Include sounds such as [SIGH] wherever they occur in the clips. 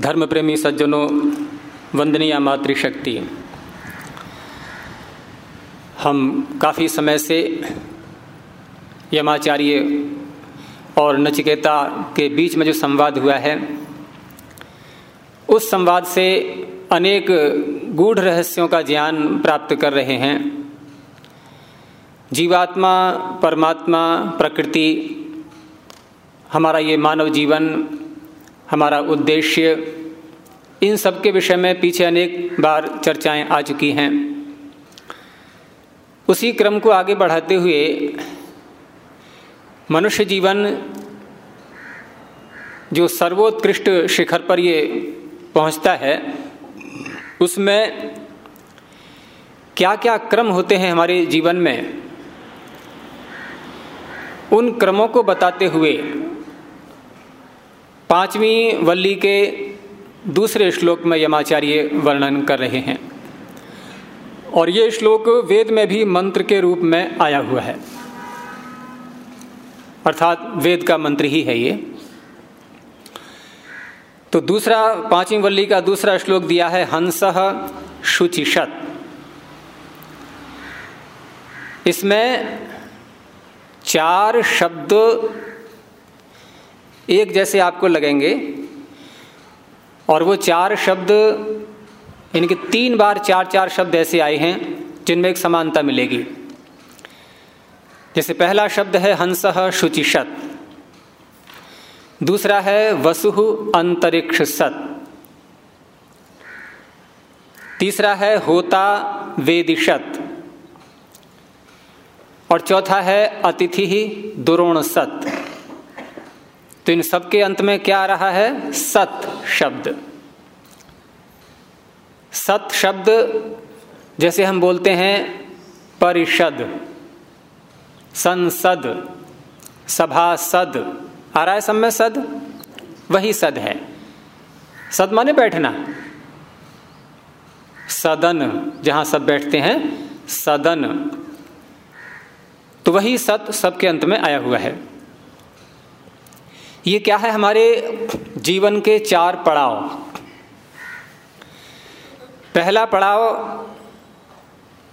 धर्म प्रेमी सज्जनों, वंदनीय मातृशक्ति। हम काफ़ी समय से यमाचार्य और नचिकेता के बीच में जो संवाद हुआ है, उस संवाद से अनेक गूढ़ रहस्यों का ज्ञान प्राप्त कर रहे हैं। जीवात्मा, परमात्मा, प्रकृति, हमारा ये मानव जीवन हमारा उद्देश्य इन सब के विषय में पीछे अनेक बार चर्चाएँ आ चुकी हैं। उसी क्रम को आगे बढ़ाते हुए मनुष्य जीवन जो सर्वोत्कृष्ट शिखर पर ये पहुँचता है, उसमें क्या क्या क्रम होते हैं हमारे जीवन में? उन क्रमों को बताते हुए पांचवी वल्ली के दूसरे श्लोक में यमाचार्य वर्णन कर रहे हैं। और ये श्लोक वेद में भी मंत्र के रूप में आया हुआ है। अर्थात वेद का मंत्र ही है ये। तो दूसरा, पांचवी वल्ली का दूसरा श्लोक दिया है, हंस शुचिशत इसमें चार शब्द एक जैसे आपको लगेंगे, और वो चार शब्द, यानी कि तीन बार चार चार शब्द ऐसे आए हैं, जिनमें एक समानता मिलेगी। जैसे पहला शब्द है हंस शुचिशत, दूसरा है वसु अंतरिक्ष सत तीसरा है होता वेदिशत, और चौथा है अतिथि दुरोण सत तो इन सबके अंत में क्या आ रहा है? सत शब्द। सत शब्द जैसे हम बोलते हैं परिषद, संसद, सभासद। आ रहा है सब में सद? वही सद है। सद माने बैठना। सदन, जहाँ सब बैठते हैं, सदन। तो वही सत सबके अंत में आया हुआ है। ये क्या है हमारे जीवन के चार पड़ाव? पहला पड़ाव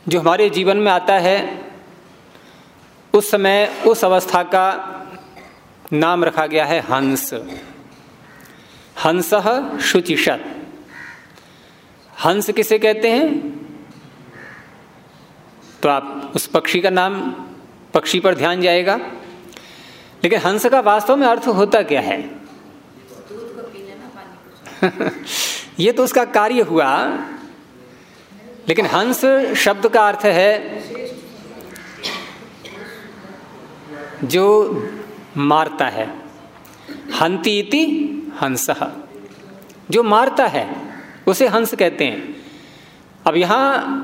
जो हमारे जीवन में आता है, उस समय, उस अवस्था का नाम रखा गया है हंस। हंस शुचिशत। हंस किसे कहते हैं? तो आप उस पक्षी का नाम, पक्षी पर ध्यान जाएगा। लेकिन हंस का वास्तव में अर्थ होता क्या है? [LAUGHS] ये तो उसका कार्य हुआ। लेकिन हंस शब्द का अर्थ है जो मारता है। हंती इति हंस। जो मारता है, उसे हंस कहते हैं। अब यहाँ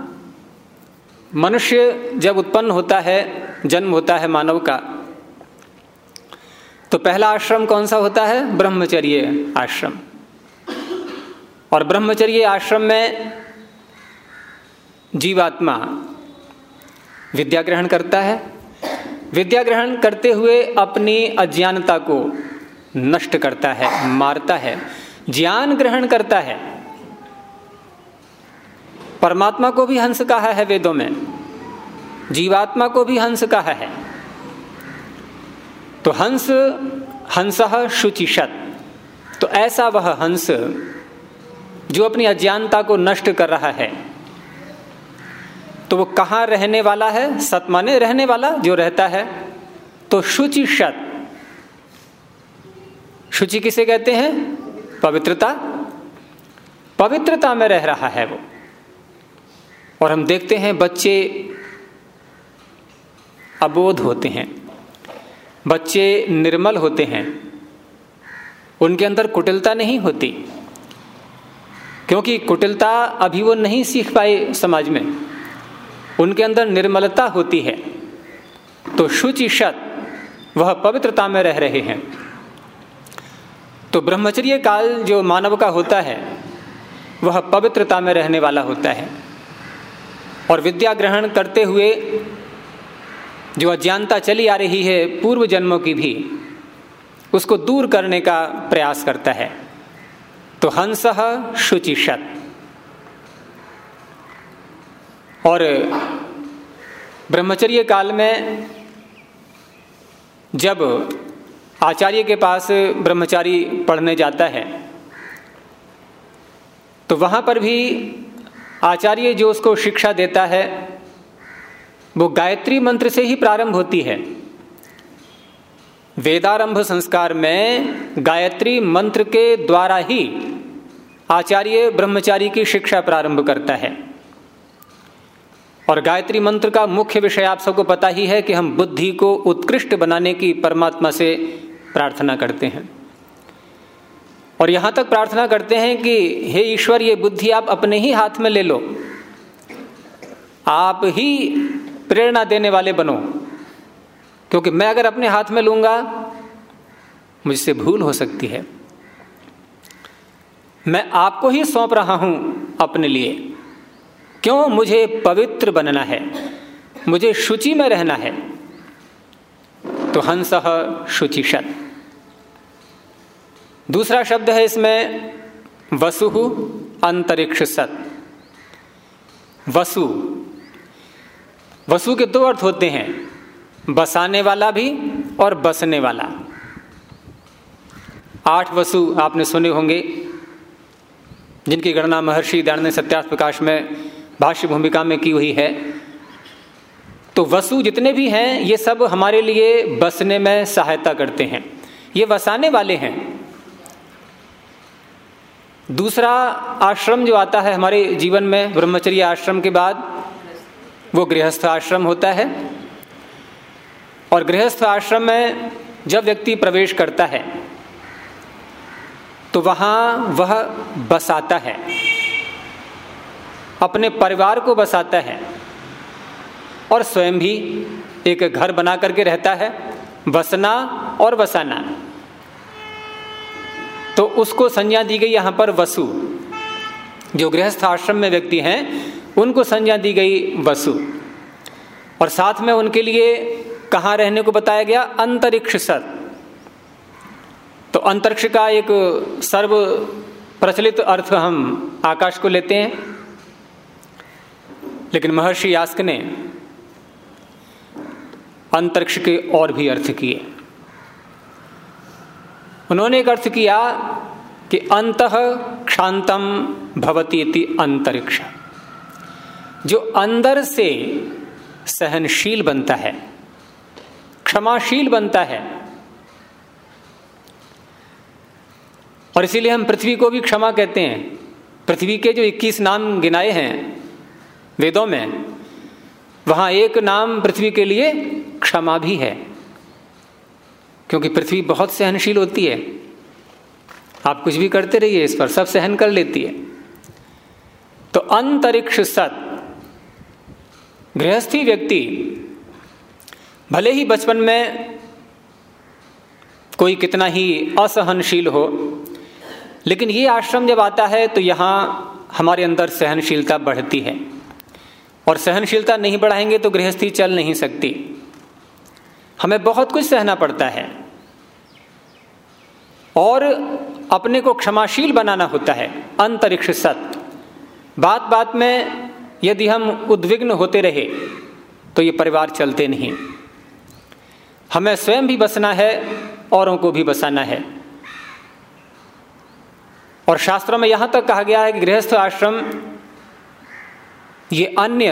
मनुष्य जब उत्पन्न होता है, जन्म होता है मानव का तो पहला आश्रम कौन सा होता है? ब्रह्मचर्य आश्रम। और ब्रह्मचर्य आश्रम में जीवात्मा विद्या ग्रहण करता है। विद्या ग्रहण करते हुए अपनी अज्ञानता को नष्ट करता है, मारता है, ज्ञान ग्रहण करता है। परमात्मा को भी हंस कहा है वेदों में। जीवात्मा को भी हंस कहा है। तो हंस हंस शुचिशत तो ऐसा वह हंस जो अपनी अज्ञानता को नष्ट कर रहा है। तो वो कहाँ रहने वाला है? सत माने रहने वाला जो रहता है। तो शुचि शत शुचि किसे कहते हैं? पवित्रता। पवित्रता में रह रहा है वो। और हम देखते हैं बच्चे अबोध होते हैं। बच्चे निर्मल होते हैं। उनके अंदर कुटिलता नहीं होती, क्योंकि कुटिलता अभी वो नहीं सीख पाए समाज में। उनके अंदर निर्मलता होती है तो शुचि शत वह पवित्रता में रह रहे हैं। तो ब्रह्मचर्य काल जो मानव का होता है, वह पवित्रता में रहने वाला होता है। और विद्या ग्रहण करते हुए जो अज्ञानता चली आ रही है पूर्व जन्मों की भी, उसको दूर करने का प्रयास करता है। तो हंस शुचिशत और ब्रह्मचर्य काल में जब आचार्य के पास ब्रह्मचारी पढ़ने जाता है तो वहाँ पर भी आचार्य जो उसको शिक्षा देता है वो गायत्री मंत्र से ही प्रारंभ होती है। वेदारंभ संस्कार में गायत्री मंत्र के द्वारा ही आचार्य ब्रह्मचारी की शिक्षा प्रारंभ करता है। और गायत्री मंत्र का मुख्य विषय आप सबको पता ही है कि हम बुद्धि को उत्कृष्ट बनाने की परमात्मा से प्रार्थना करते हैं। और यहाँ तक प्रार्थना करते हैं कि, हे ईश्वर, ये बुद्धि आप अपने ही हाथ में ले लो। आप ही प्रेरणा देने वाले बनो। क्योंकि मैं अगर अपने हाथ में लूँगा, मुझसे भूल हो सकती है। मैं आपको ही सौंप रहा हूँ अपने लिए। क्यों मुझे पवित्र बनना है? मुझे शुचि में रहना है। तो हंस शुचिशत दूसरा शब्द है इसमें वसु अंतरिक्ष सत वसु वसु के दो अर्थ होते हैं, बसाने वाला भी और बसने वाला। आठ वसु आपने सुने होंगे, जिनकी गणना महर्षि दयानंद सत्यार्थ प्रकाश में भाष्य भूमिका में की हुई है। तो वसु जितने भी हैं, ये सब हमारे लिए बसने में सहायता करते हैं। ये बसाने वाले हैं। दूसरा आश्रम जो आता है हमारे जीवन में, ब्रह्मचर्य आश्रम के बाद वो गृहस्थ आश्रम होता है। और गृहस्थ आश्रम में जब व्यक्ति प्रवेश करता है तो वहाँ वह बसाता है। अपने परिवार को बसाता है और स्वयं भी एक घर बना करके रहता है, बसना और बसाना तो उसको संज्ञा दी गई यहाँ पर वसु। जो गृहस्थ आश्रम में व्यक्ति हैं, उनको संज्ञा दी गई वसु। और साथ में उनके लिए कहाँ रहने को बताया गया? अंतरिक्ष सर। तो अंतरिक्ष का एक सर्व प्रचलित अर्थ हम आकाश को लेते हैं। लेकिन महर्षि यास्क ने अंतरिक्ष के और भी अर्थ किए। उन्होंने एक अर्थ किया कि अंत क्षांतम भवती अंतरिक्ष। जो अंदर से सहनशील बनता है, क्षमाशील बनता है, और इसीलिए हम पृथ्वी को भी क्षमा कहते हैं। पृथ्वी के जो 21 नाम गिनाए हैं वेदों में, वहाँ एक नाम पृथ्वी के लिए क्षमा भी है, क्योंकि पृथ्वी बहुत सहनशील होती है। आप कुछ भी करते रहिए, इस पर सब सहन कर लेती है। तो अंतरिक्ष सत, गृहस्थी व्यक्ति, भले ही बचपन में कोई कितना ही असहनशील हो, लेकिन ये आश्रम जब आता है तो यहाँ हमारे अंदर सहनशीलता बढ़ती है। और सहनशीलता नहीं बढ़ाएँगे तो गृहस्थी चल नहीं सकती। हमें बहुत कुछ सहना पड़ता है। और अपने को क्षमाशील बनाना होता है, अंतरिक्ष सत बात बात में यदि हम उद्विग्न होते रहे तो ये परिवार चलते नहीं। हमें स्वयं भी बसना है, औरों को भी बसाना है। और शास्त्रों में यहाँ तक कहा गया है कि गृहस्थ आश्रम, ये अन्य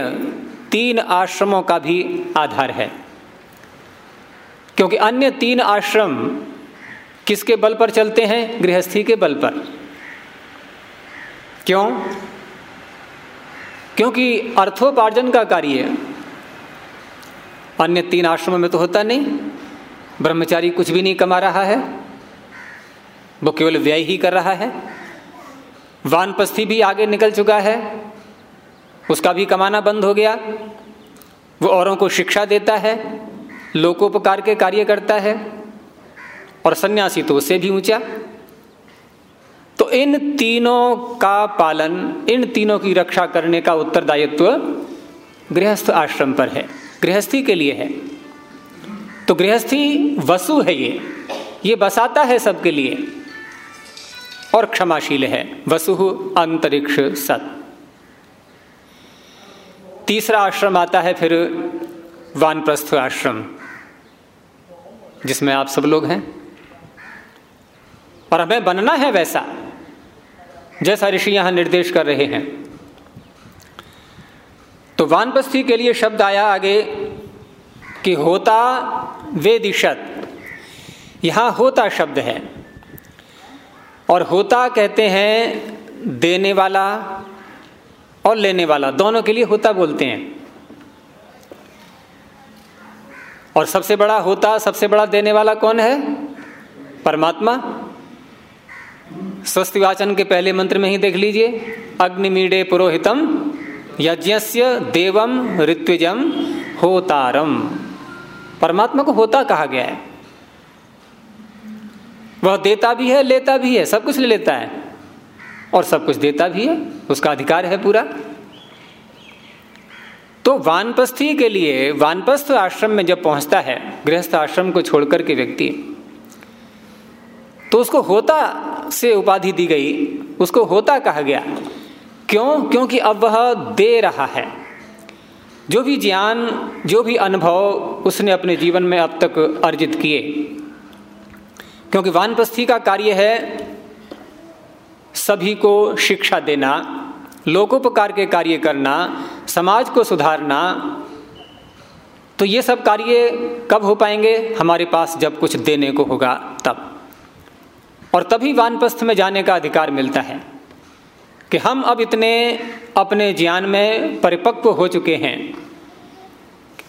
तीन आश्रमों का भी आधार है। क्योंकि अन्य तीन आश्रम किसके बल पर चलते हैं? गृहस्थी के बल पर। क्यों? क्योंकि अर्थोपार्जन का कार्य अन्य तीन आश्रमों में तो होता नहीं। ब्रह्मचारी कुछ भी नहीं कमा रहा है। वो केवल व्यय ही कर रहा है। वानपस्थी भी आगे निकल चुका है। उसका भी कमाना बंद हो गया। वो औरों को शिक्षा देता है। लोकोपकार के कार्य करता है। और सन्यासी तो उससे भी ऊँचा। तो इन तीनों का पालन, इन तीनों की रक्षा करने का उत्तरदायित्व गृहस्थ आश्रम पर है, गृहस्थी के लिए है। तो गृहस्थी वसु है ये ये बसाता है सबके लिए और क्षमाशील है, वसु अंतरिक्ष सत। तीसरा आश्रम आता है फिर वानप्रस्थ आश्रम, जिसमें आप सब लोग हैं। और हमें बनना है वैसा। जैसा ऋषि यहाँ निर्देश कर रहे हैं। तो वानप्रस्थी के लिए शब्द आया आगे कि होता वेदिशत। यहाँ होता शब्द है। और होता कहते हैं देने वाला और लेने वाला। दोनों के लिए होता बोलते हैं। और सबसे बड़ा होता, सबसे बड़ा देने वाला कौन है? परमात्मा। स्वस्ति वाचन के पहले मंत्र में ही देख लीजिए। अग्निमीडे पुरोहितम यज्ञस्य देवम ऋत्विजम होतारम। परमात्मा को होता कहा गया है। वह देता भी है, लेता भी है, सब कुछ ले लेता है। और सब कुछ देता भी है, उसका अधिकार है पूरा। तो वानप्रस्थी के लिए, वानप्रस्थ आश्रम में जब पहुँचता है, गृहस्थ आश्रम को छोड़कर के व्यक्ति तो उसको होता से उपाधि दी गई, उसको होता कहा गया। क्यों? क्योंकि अब वह दे रहा है। जो भी ज्ञान, जो भी अनुभव उसने अपने जीवन में अब तक अर्जित किए। क्योंकि वानप्रस्थी का कार्य है सभी को शिक्षा देना, लोकोपकार के कार्य करना, समाज को सुधारना। तो ये सब कार्य कब हो पाएँगे? हमारे पास जब कुछ देने को होगा, तब। और तभी वानप्रस्थ में जाने का अधिकार मिलता है कि हम अब इतने अपने ज्ञान में परिपक्व हो चुके हैं।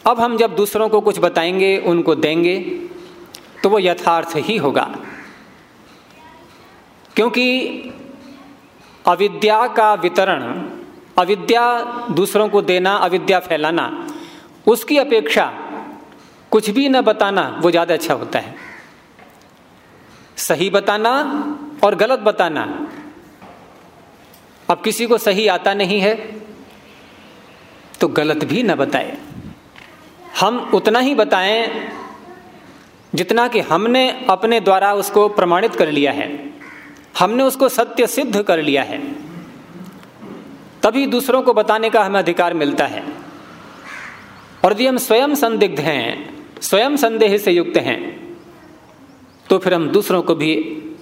अब हम जब दूसरों को कुछ बताएँगे, उनको देंगे तो वो यथार्थ ही होगा। क्योंकि अविद्या का वितरण, अविद्या दूसरों को देना, अविद्या फैलाना, उसकी अपेक्षा कुछ भी न बताना वो ज़्यादा अच्छा होता है। सही बताना और गलत बताना। अब किसी को सही आता नहीं है तो गलत भी न बताए। हम उतना ही बताएँ जितना कि हमने अपने द्वारा उसको प्रमाणित कर लिया है। हमने उसको सत्य सिद्ध कर लिया है। तभी दूसरों को बताने का हमें अधिकार मिलता है। और यदि हम स्वयं संदिग्ध हैं, स्वयं संदेह से युक्त हैं तो फिर हम दूसरों को भी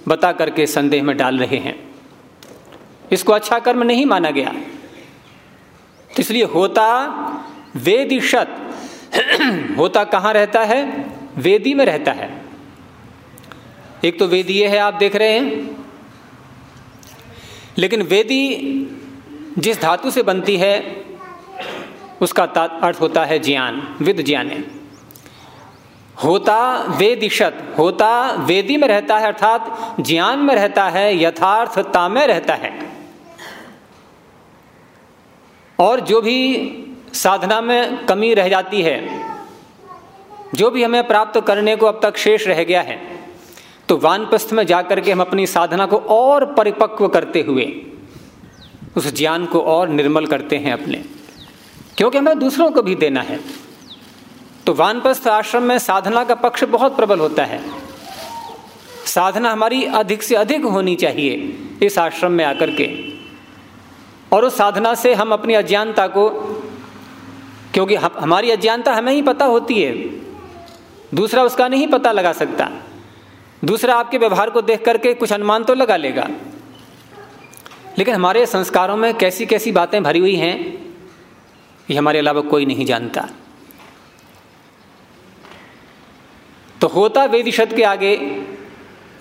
बता करके संदेह में डाल रहे हैं। इसको अच्छा कर्म नहीं माना गया। तो इसलिए होता वेदिशत [CLEARS THROAT] होता कहाँ रहता है? वेदी में रहता है। एक तो वेदी ये है, आप देख रहे हैं। लेकिन वेदी जिस धातु से बनती है, उसका अर्थ होता है ज्ञान, विद ज्ञाने। होता वेदिशत होता वेदी में रहता है अर्थात ज्ञान में रहता है यथार्थता में रहता है। और जो भी साधना में कमी रह जाती है, जो भी हमें प्राप्त करने को अब तक शेष रह गया है तो वानप्रस्थ में जाकर के हम अपनी साधना को और परिपक्व करते हुए उस ज्ञान को और निर्मल करते हैं अपने। क्योंकि हमें दूसरों को भी देना है। तो वानप्रस्थ आश्रम में साधना का पक्ष बहुत प्रबल होता है। साधना हमारी अधिक से अधिक होनी चाहिए इस आश्रम में आकर के। और उस साधना से हम अपनी अज्ञानता को, क्योंकि हमारी अज्ञानता हमें ही पता होती है। दूसरा उसका नहीं पता लगा सकता। दूसरा आपके व्यवहार को देख करके कुछ अनुमान तो लगा लेगा। लेकिन हमारे संस्कारों में कैसी कैसी बातें भरी हुई हैं, ये हमारे अलावा कोई नहीं जानता। तो होता वेदिशत के आगे,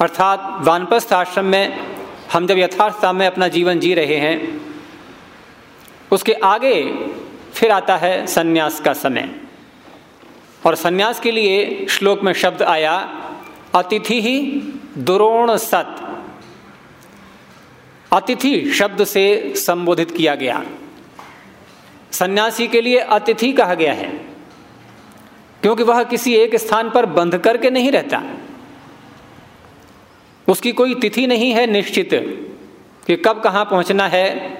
अर्थात वानप्रस्थ आश्रम में हम जब यथार्थता में अपना जीवन जी रहे हैं, उसके आगे फिर आता है सन्यास का समय। और सन्यास के लिए श्लोक में शब्द आया, अतिथि ही दुरोण सत। अतिथि शब्द से संबोधित किया गया। सन्यासी के लिए अतिथि कहा गया है। क्योंकि वह किसी एक स्थान पर बंध करके नहीं रहता। उसकी कोई तिथि नहीं है निश्चित कि कब कहाँ पहुँचना है।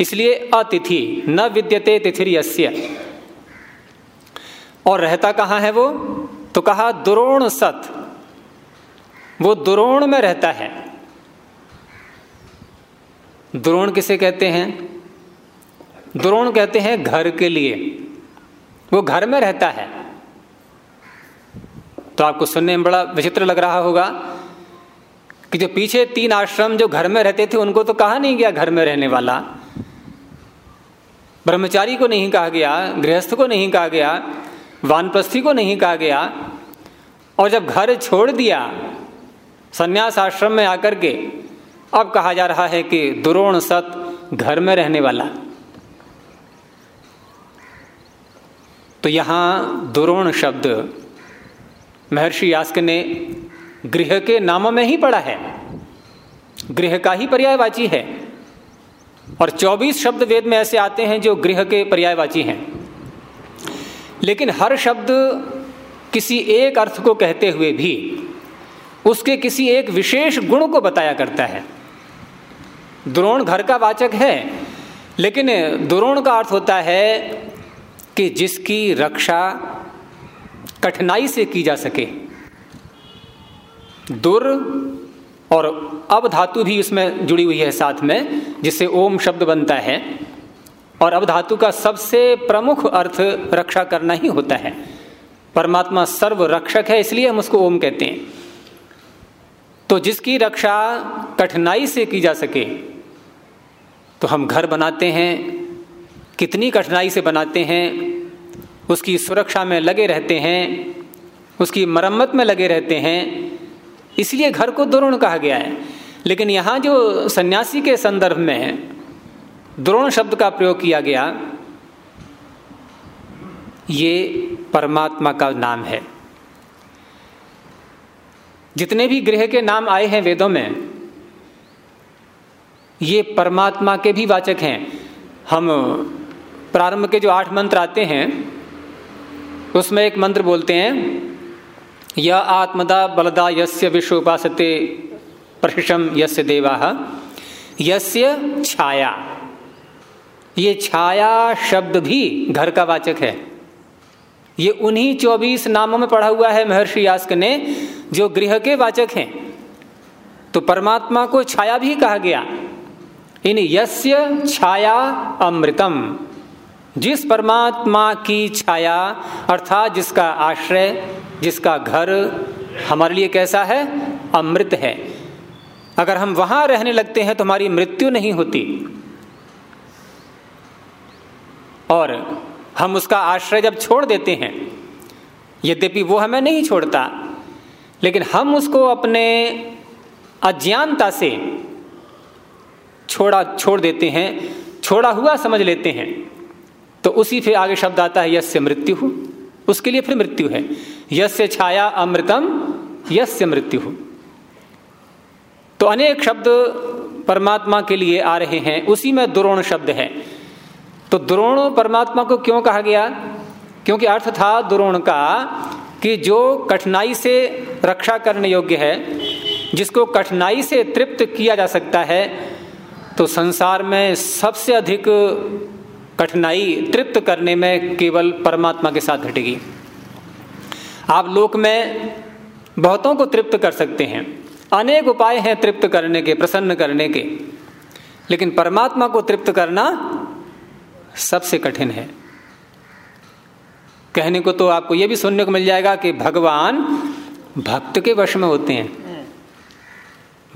इसलिए अतिथि, न विद्यते तिथिर और रहता कहाँ है वो? तो कहा दुरोण सत। वो दुरोण में रहता है। द्रोण किसे कहते हैं? द्रोण कहते हैं घर के लिए। वो घर में रहता है। तो आपको सुनने में बड़ा विचित्र लग रहा होगा कि जो पीछे तीन आश्रम जो घर में रहते थे, उनको तो कहा नहीं गया घर में रहने वाला। ब्रह्मचारी को नहीं कहा गया, गृहस्थ को नहीं कहा गया, वानप्रस्थी को नहीं कहा गया। और जब घर छोड़ दिया, संन्यास आश्रम में आकर के, अब कहा जा रहा है कि दुरोण सत घर में रहने वाला। तो यहाँ दुरोण शब्द महर्षि यास्क ने गृह के नामों में ही पढ़ा है। गृह का ही पर्यायवाची है। और 24 शब्द वेद में ऐसे आते हैं जो गृह के पर्यायवाची हैं। लेकिन हर शब्द किसी एक अर्थ को कहते हुए भी उसके किसी एक विशेष गुण को बताया करता है। द्रोण घर का वाचक है, लेकिन द्रोण का अर्थ होता है कि जिसकी रक्षा कठिनाई से की जा सके। दुर और अब धातु भी उसमें जुड़ी हुई है साथ में, जिससे ओम शब्द बनता है। और अब धातु का सबसे प्रमुख अर्थ रक्षा करना ही होता है। परमात्मा सर्व रक्षक है, इसलिए हम उसको ओम कहते हैं। तो जिसकी रक्षा कठिनाई से की जा सके तो हम घर बनाते हैं। कितनी कठिनाई से बनाते हैं उसकी सुरक्षा में लगे रहते हैं, उसकी मरम्मत में लगे रहते हैं, इसलिए घर को द्रोण कहा गया है। लेकिन यहाँ जो सन्यासी के संदर्भ में है द्रोण शब्द का प्रयोग किया गया, ये परमात्मा का नाम है। जितने भी गृह के नाम आए हैं वेदों में, ये परमात्मा के भी वाचक हैं। हम प्रारंभ के जो आठ मंत्र आते हैं उसमें एक मंत्र बोलते हैं, य आत्मदा बलदा यस्य विश्व उपासते प्रशिषम यस्य देवा, यस्य छाया। ये छाया शब्द भी घर का वाचक है। ये उन्हीं चौबीस नामों में पढ़ा हुआ है महर्षि यास्क ने, जो गृह के वाचक हैं। तो परमात्मा को छाया भी कहा गया। इन यस्य छाया अमृतम। जिस परमात्मा की छाया, अर्थात जिसका आश्रय, जिसका घर हमारे लिए कैसा है? अमृत है। अगर हम वहाँ रहने लगते हैं तो हमारी मृत्यु नहीं होती। और हम उसका आश्रय जब छोड़ देते हैं, यद्यपि वो हमें नहीं छोड़ता, लेकिन हम उसको अपने अज्ञानता से छोड़ा, छोड़ देते हैं, छोड़ा हुआ समझ लेते हैं। तो उसी फिर आगे शब्द आता है, यस्य मृत्यु। हो उसके लिए फिर मृत्यु है। यस्य छाया अमृतम, यस्य मृत्यु। तो अनेक शब्द परमात्मा के लिए आ रहे हैं। उसी में द्रोण शब्द है। तो द्रोण परमात्मा को क्यों कहा गया? क्योंकि अर्थ था द्रोण का कि जो कठिनाई से रक्षा करने योग्य है, जिसको कठिनाई से तृप्त किया जा सकता है तो संसार में सबसे अधिक कठिनाई तृप्त करने में केवल परमात्मा के साथ घटेगी। आप लोक में बहुतों को तृप्त कर सकते हैं। अनेक उपाय हैं तृप्त करने के प्रसन्न करने के। लेकिन परमात्मा को तृप्त करना सबसे कठिन है। कहने को तो आपको यह भी सुनने को मिल जाएगा कि भगवान भक्त के वश में होते हैं।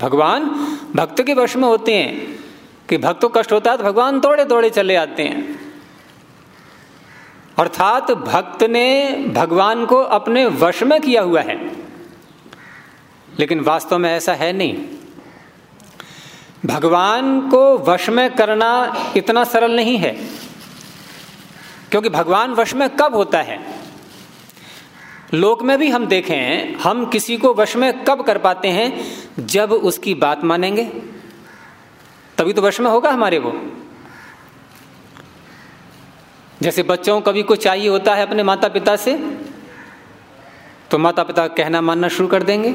भगवान भक्त के वश में होते हैं। कि भक्त को कष्ट होता है तो भगवान दौड़े दौड़े चले आते हैं। अर्थात भक्त ने भगवान को अपने वश में किया हुआ है। लेकिन वास्तव में ऐसा है नहीं। भगवान को वश में करना इतना सरल नहीं है। क्योंकि भगवान वश में कब होता है? लोक में भी हम देखें, हम किसी को वश में कब कर पाते हैं? जब उसकी बात मानेंगे। तभी तो वश में होगा हमारे वो। जैसे बच्चों कभी कुछ चाहिए होता है अपने माता पिता से तो माता पिता कहना मानना शुरू कर देंगे।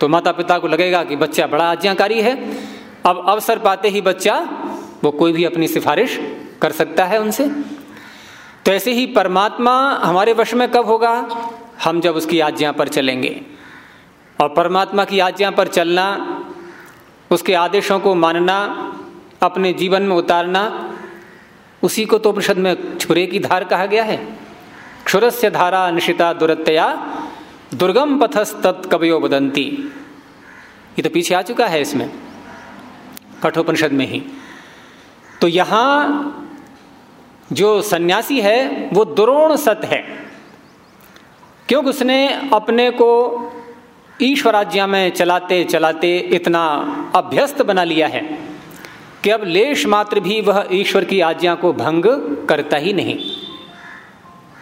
तो माता पिता को लगेगा कि बच्चा बड़ा आज्ञाकारी है, अब अवसर पाते ही बच्चा वो कोई भी अपनी सिफारिश कर सकता है उनसे। तो ऐसे ही परमात्मा हमारे वश में कब होगा? हम जब उसकी आज्ञा पर चलेंगे। और परमात्मा की आज्ञा पर चलना उसके आदेशों को मानना, अपने जीवन में उतारना, उसी को तो उपनिषद में छुरे की धार कहा गया है। क्षुरस्य धारा निशिता दुरत्या दुर्गम पथस तत्कवयो बदंती ये तो पीछे आ चुका है इसमें, कठोपनिषद में ही। तो यहाँ जो सन्यासी है, वो द्रोण सत है। क्योंकि उसने अपने को ईश्वराज्ञा में चलाते चलाते इतना अभ्यस्त बना लिया है कि अब लेश मात्र भी वह ईश्वर की आज्ञा को भंग करता ही नहीं।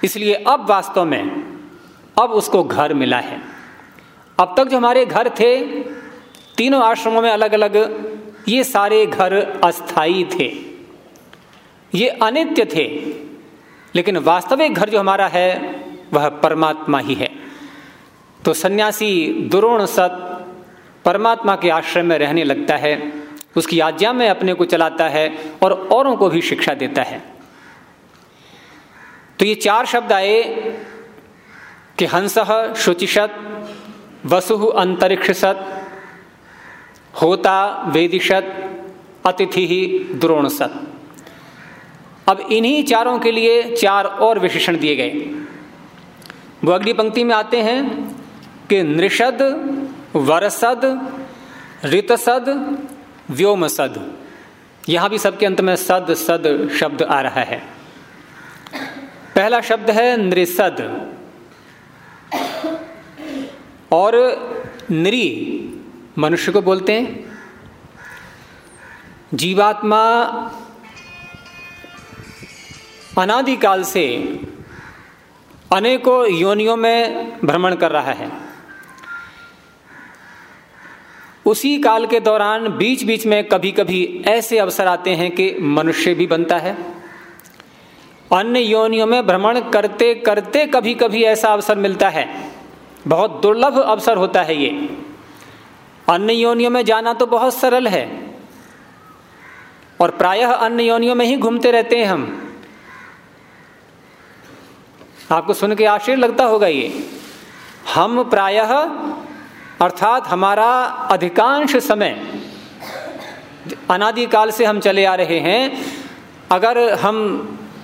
इसलिए अब वास्तव में अब उसको घर मिला है। अब तक जो हमारे घर थे, तीनों आश्रमों में अलग अलग ये सारे घर अस्थाई थे। ये अनित्य थे, लेकिन वास्तविक घर जो हमारा है, वह परमात्मा ही है। तो सन्यासी दुरोण सत परमात्मा के आश्रम में रहने लगता है, उसकी आज्ञा में अपने को चलाता है और औरों को भी शिक्षा देता है। तो ये चार शब्द आए कि हंस, शुचिशत, वसु अंतरिक्ष सत होता, वेदिशत, अतिथि ही द्रोण सत अब इन्हीं चारों के लिए चार और विशेषण दिए गए। वो अगली पंक्ति में आते हैं कि नृषद वरसद, ऋतसद, व्योमसद। यहाँ भी सबके अंत में सद सद शब्द आ रहा है। पहला शब्द है नृसद। और नृ, मनुष्य को बोलते हैं। जीवात्मा अनादिकाल से अनेकों योनियों में भ्रमण कर रहा है। उसी काल के दौरान बीच बीच में कभी कभी ऐसे अवसर आते हैं कि मनुष्य भी बनता है। अन्य योनियों में भ्रमण करते करते कभी कभी ऐसा अवसर मिलता है। बहुत दुर्लभ अवसर होता है ये। अन्य योनियों में जाना तो बहुत सरल है। और प्रायः अन्य योनियों में ही घूमते रहते हैं हम। आपको सुन के आश्चर्य लगता होगा ये। हम प्रायः अर्थात हमारा अधिकांश समय अनादिकाल से हम चले आ रहे हैं, अगर हम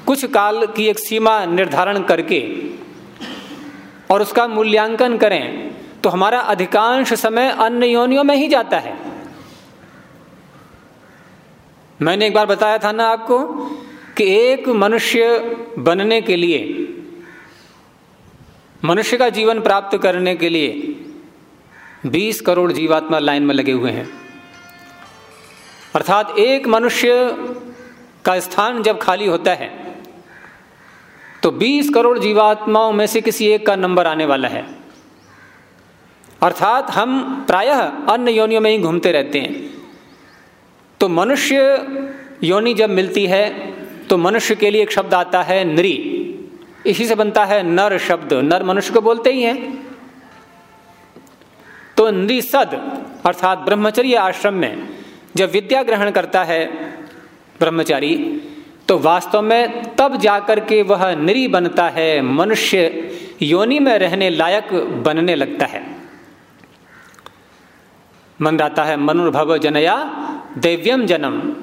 कुछ काल की एक सीमा निर्धारण करके और उसका मूल्यांकन करें तो हमारा अधिकांश समय अन्य योनियों में ही जाता है। मैंने एक बार बताया था ना आपको कि एक मनुष्य बनने के लिए, मनुष्य का जीवन प्राप्त करने के लिए 20 करोड़ जीवात्मा लाइन में लगे हुए हैं। अर्थात एक मनुष्य का स्थान जब खाली होता है तो 20 करोड़ जीवात्माओं में से किसी एक का नंबर आने वाला है। अर्थात हम प्रायः अन्य योनियों में ही घूमते रहते हैं। तो मनुष्य योनि जब मिलती है तो मनुष्य के लिए एक शब्द आता है नरी इसी से बनता है नर शब्द। नर मनुष्य को बोलते ही हैं। तो नृसद अर्थात ब्रह्मचर्य आश्रम में जब विद्या ग्रहण करता है ब्रह्मचारी तो वास्तव में तब जाकर के वह निरी बनता है, मनुष्य योनि में रहने लायक बनने लगता है। रहता है, मनुर्भव जनया दिव्यम जन्म।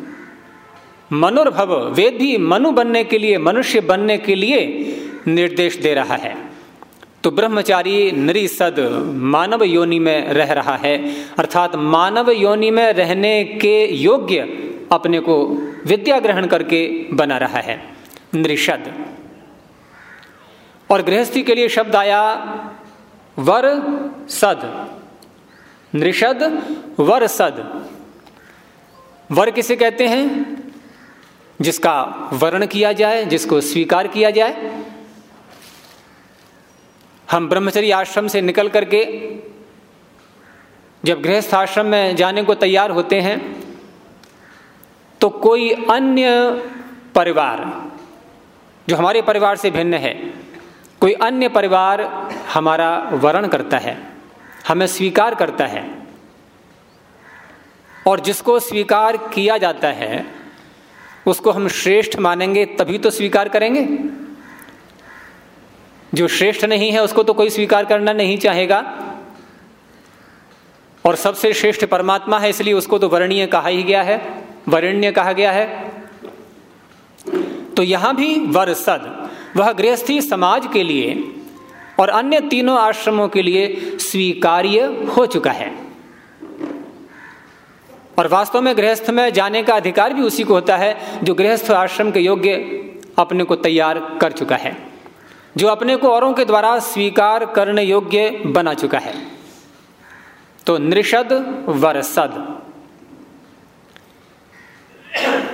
मनुर्भव वेद भी मनु बनने के लिए, मनुष्य बनने के लिए निर्देश दे रहा है। तो ब्रह्मचारी नृसद मानव योनि में रह रहा है। अर्थात मानव योनि में रहने के योग्य अपने को विद्या ग्रहण करके बना रहा है। नृषद और गृहस्थी के लिए शब्द आया, वर सद। नृषद वर सद। वर किसे कहते हैं? जिसका वर्ण किया जाए, जिसको स्वीकार किया जाए हम ब्रह्मचर्य आश्रम से निकल करके जब गृहस्थ आश्रम में जाने को तैयार होते हैं तो कोई अन्य परिवार जो हमारे परिवार से भिन्न है, कोई अन्य परिवार हमारा वरण करता है, हमें स्वीकार करता है, और जिसको स्वीकार किया जाता है, उसको हम श्रेष्ठ मानेंगे तभी तो स्वीकार करेंगे। जो श्रेष्ठ नहीं है, उसको तो कोई स्वीकार करना नहीं चाहेगा। और सबसे श्रेष्ठ परमात्मा है, इसलिए उसको तो वर्णीय कहा ही गया है, वरण्य कहा गया है। तो यहाँ भी वर सद, वह गृहस्थी समाज के लिए और अन्य तीनों आश्रमों के लिए स्वीकार्य हो चुका है। और वास्तव में गृहस्थ में जाने का अधिकार भी उसी को होता है, जो गृहस्थ आश्रम के योग्य अपने को तैयार कर चुका है। जो अपने को औरों के द्वारा स्वीकार करने योग्य बना चुका है। तो नृषद वरसद।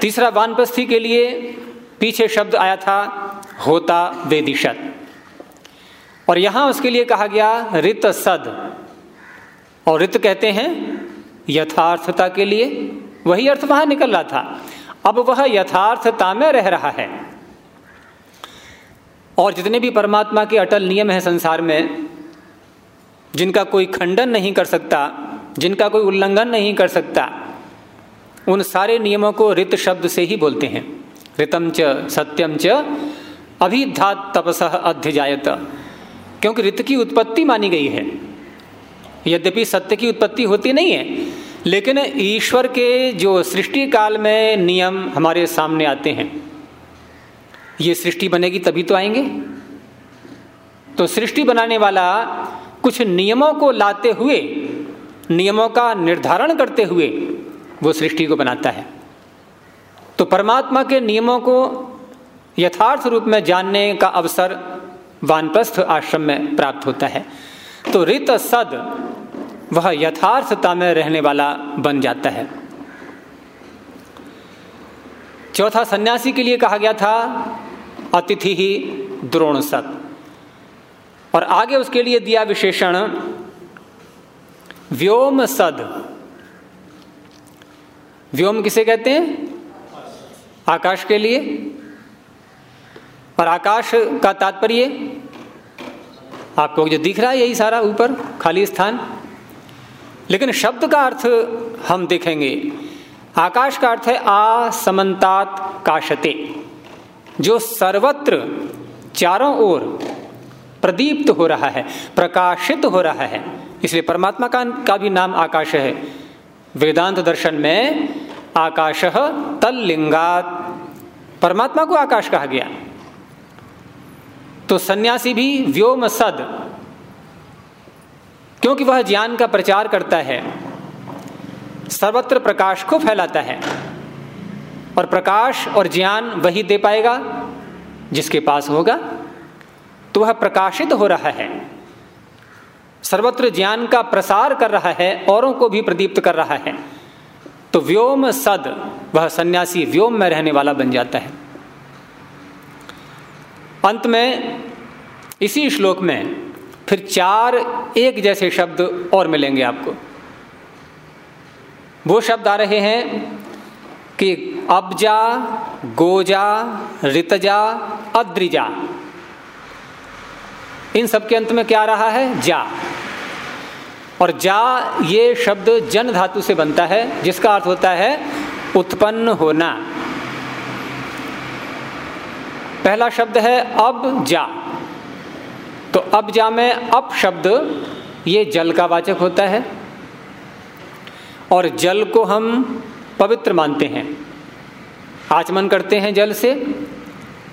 तीसरा वानप्रस्थी के लिए पीछे शब्द आया था, होता वेदिशत। और यहाँ उसके लिए कहा गया रित सद और रित कहते हैं, यथार्थता के लिए। वही अर्थ वहाँ निकल रहा था। अब वह यथार्थता में रह रहा है। और जितने भी परमात्मा के अटल नियम हैं संसार में, जिनका कोई खंडन नहीं कर सकता, जिनका कोई उल्लंघन नहीं कर सकता, उन सारे नियमों को रित शब्द से ही बोलते हैं। ऋतम च, सत्यम च, अभिधात तपस अध्यजायत क्योंकि ऋत की उत्पत्ति मानी गई है। यद्यपि सत्य की उत्पत्ति होती नहीं है, लेकिन ईश्वर के जो सृष्टि काल में नियम हमारे सामने आते हैं ये सृष्टि बनेगी तभी तो आएँगे। तो सृष्टि बनाने वाला कुछ नियमों को लाते हुए, नियमों का निर्धारण करते हुए वो सृष्टि को बनाता है। तो परमात्मा के नियमों को यथार्थ रूप में जानने का अवसर वानप्रस्थ आश्रम में प्राप्त होता है। तो रित सद वह यथार्थता में रहने वाला बन जाता है। चौथा सन्यासी के लिए कहा गया था अतिथि ही द्रोण सत और आगे उसके लिए दिया विशेषण, व्योम सद। व्योम किसे कहते हैं? आकाश के लिए। और आकाश का तात्पर्य, आपको जो दिख रहा है यही सारा ऊपर, खाली स्थान। लेकिन शब्द का अर्थ हम देखेंगे। आकाश का अर्थ है आ समन्तात काशते। जो सर्वत्र चारों ओर प्रदीप्त हो रहा है प्रकाशित हो रहा है। इसलिए परमात्मा का, का भी नाम आकाश है। वेदांत दर्शन में आकाश तल्लिंगात परमात्मा को आकाश कहा गया। तो सन्यासी भी व्योम सद क्योंकि वह ज्ञान का प्रचार करता है सर्वत्र प्रकाश को फैलाता है। और प्रकाश और ज्ञान वही दे पाएगा जिसके पास होगा तो वह प्रकाशित हो रहा है। सर्वत्र ज्ञान का प्रसार कर रहा है, औरों को भी प्रदीप्त कर रहा है। तो व्योम सद, वह सन्यासी व्योम में रहने वाला बन जाता है। अंत में, इसी श्लोक में फिर चार एक जैसे शब्द और मिलेंगे आपको। वो शब्द आ रहे हैं कि अबजा, गोजा, ऋतजा, अद्रिजा। इन सब के अंत में क्या रहा है? जा। और जा, ये शब्द जन धातु से बनता है, जिसका अर्थ होता है उत्पन्न होना। पहला शब्द है अब जा। तो अब जा में अप शब्द, ये जल का वाचक होता है। और जल को हम पवित्र मानते हैं। आचमन करते हैं जल से,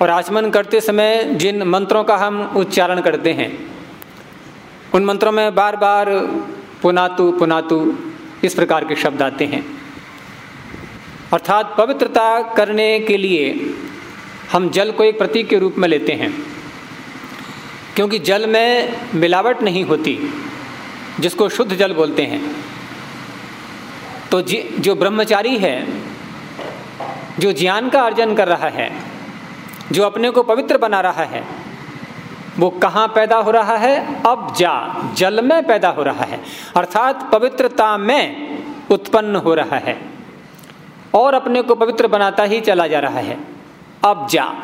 और आचमन करते समय जिन मंत्रों का हम उच्चारण करते हैं, उन मंत्रों में बार बार पुनातु पुनातु इस प्रकार के शब्द आते हैं। अर्थात पवित्रता करने के लिए हम जल को एक प्रतीक के रूप में लेते हैं, क्योंकि जल में मिलावट नहीं होती, जिसको शुद्ध जल बोलते हैं। तो जो ब्रह्मचारी है, जो ज्ञान का अर्जन कर रहा है, जो अपने को पवित्र बना रहा है, वो कहाँ पैदा हो रहा है? अब जा, जल में पैदा हो रहा है। अर्थात पवित्रता में उत्पन्न हो रहा है और अपने को पवित्र बनाता ही चला जा रहा है। अब जा।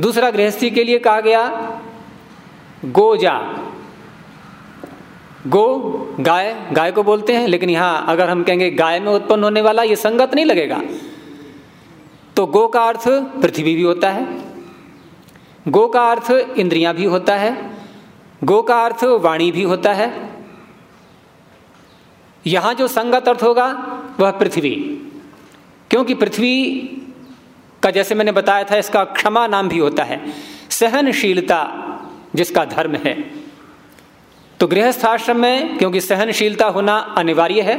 दूसरा गृहस्थी के लिए कहा गया, गो जा। गो, गाय गाय को बोलते हैं, लेकिन यहाँ अगर हम कहेंगे गाय में उत्पन्न होने वाला ये संगत नहीं लगेगा। तो गो का अर्थ पृथ्वी भी होता है, गो का अर्थ इंद्रियाँ भी होता है, गो का अर्थ वाणी भी होता है। यहाँ जो संगत अर्थ होगा वह पृथ्वी, क्योंकि पृथ्वी का जैसे मैंने बताया था, इसका क्षमा नाम भी होता है। सहनशीलता जिसका धर्म है तो गृहस्थाश्रम में, क्योंकि सहनशीलता होना अनिवार्य है,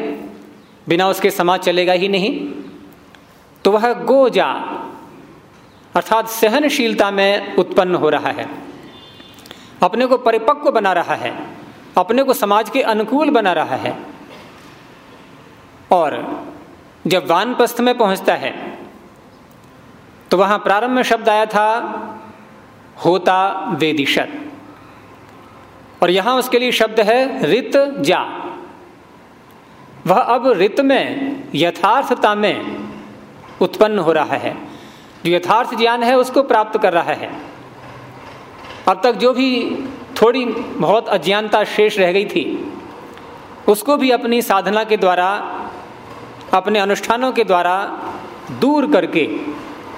बिना उसके समाज चलेगा ही नहीं तो वह गोजा, अर्थात सहनशीलता में उत्पन्न हो रहा है। अपने को परिपक्व बना रहा है, अपने को समाज के अनुकूल बना रहा है। और जब वानप्रस्थ में पहुँचता है तो वहाँ प्रारंभ में शब्द आया था, होता वेदिशत और यहाँ उसके लिए शब्द है रित जा। वह अब रित में, यथार्थता में उत्पन्न हो रहा है। जो यथार्थ ज्ञान है, उसको प्राप्त कर रहा है। अब तक जो भी थोड़ी बहुत अज्ञानता शेष रह गई थी, उसको भी अपनी साधना के द्वारा, अपने अनुष्ठानों के द्वारा दूर करके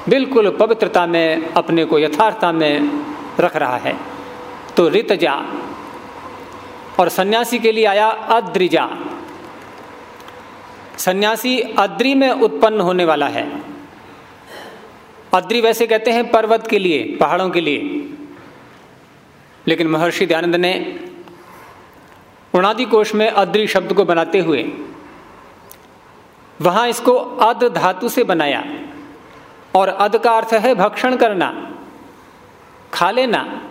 बिल्कुल पवित्रता में, अपने को यथार्थता में रख रहा है। तो रितजा और सन्यासी के लिए आया अद्रिजा। सन्यासी अद्री में उत्पन्न होने वाला है। अद्री वैसे कहते हैं पर्वत के लिए, पहाड़ों के लिए। लेकिन महर्षि दयानंद ने उणादि कोश में अद्री शब्द को बनाते हुए वहाँ इसको अद धातु से बनाया। और अद का अर्थ है भक्षण करना, खा लेना।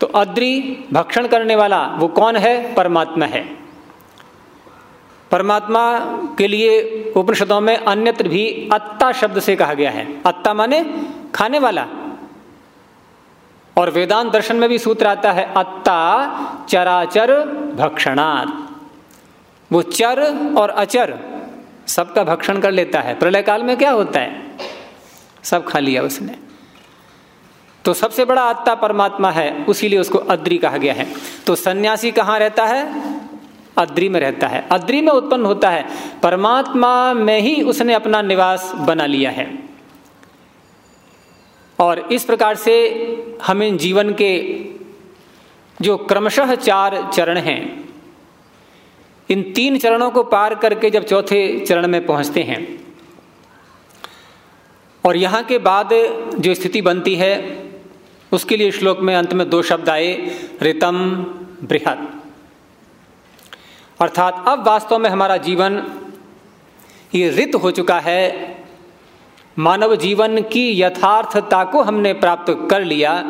तो अद्रि भक्षण करने वाला वो कौन है? परमात्मा है। परमात्मा के लिए उपनिषदों में अन्यत्र भी अत्ता शब्द से कहा गया है। अत्ता माने खाने वाला। और वेदांत दर्शन में भी सूत्र आता है, अत्ता चराचर भक्षणात्। वो चर और अचर सबका भक्षण कर लेता है। प्रलय काल में क्या होता है? सब खा लिया उसने। तो सबसे बड़ा आत्ता परमात्मा है, उसीलिए उसको अद्री कहा गया है। तो सन्यासी कहाँ रहता है? अद्री में रहता है। अद्री में उत्पन्न होता है। परमात्मा में ही उसने अपना निवास बना लिया है। और इस प्रकार से हमें जीवन के जो क्रमशः चार चरण हैं, इन तीन चरणों को पार करके जब चौथे चरण में पहुँचते हैं, और यहाँ के बाद जो स्थिति बनती है उसके लिए श्लोक में अंत में दो शब्द आए, रितम बृहत। अर्थात अब वास्तव में हमारा जीवन, ये रित हो चुका है। मानव जीवन की यथार्थता को हमने प्राप्त कर लिया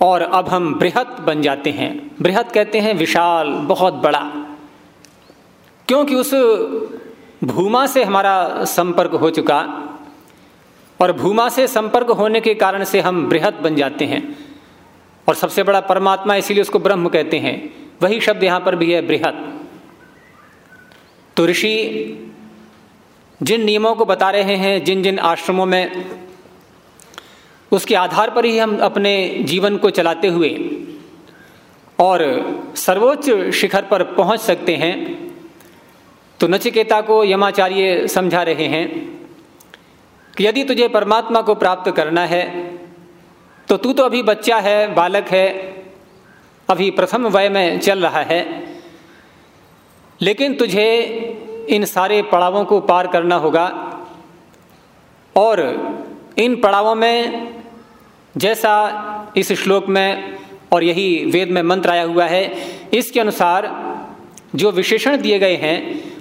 और अब हम बृहत बन जाते हैं। बृहत कहते हैं विशाल, बहुत बड़ा। क्योंकि उस भूमा से हमारा संपर्क हो चुका और भूमा से संपर्क होने के कारण से हम बृहत बन जाते हैं। और सबसे बड़ा परमात्मा इसीलिए उसको ब्रह्म कहते हैं। वही शब्द यहाँ पर भी है, बृहत। तो ऋषि जिन नियमों को बता रहे हैं जिन जिन आश्रमों में, उसके आधार पर ही हम अपने जीवन को चलाते हुए और सर्वोच्च शिखर पर पहुँच सकते हैं तो नचिकेता को यमाचार्य समझा रहे हैं। कि यदि तुझे परमात्मा को प्राप्त करना है तो तू तो अभी बच्चा है, बालक है, अभी प्रथम वय में चल रहा है। लेकिन तुझे इन सारे पड़ावों को पार करना होगा और इन पड़ावों में जैसा इस श्लोक में और यही वेद में मंत्र आया हुआ है, इसके अनुसार जो विशेषण दिए गए हैं,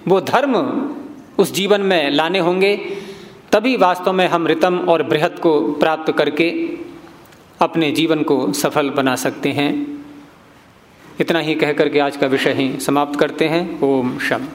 वो धर्म उस जीवन में लाने होंगे। तभी वास्तव में हम रितम और बृहत को प्राप्त करके अपने जीवन को सफल बना सकते हैं। इतना ही कह करके आज का विषय ही समाप्त करते हैं। ओम शम।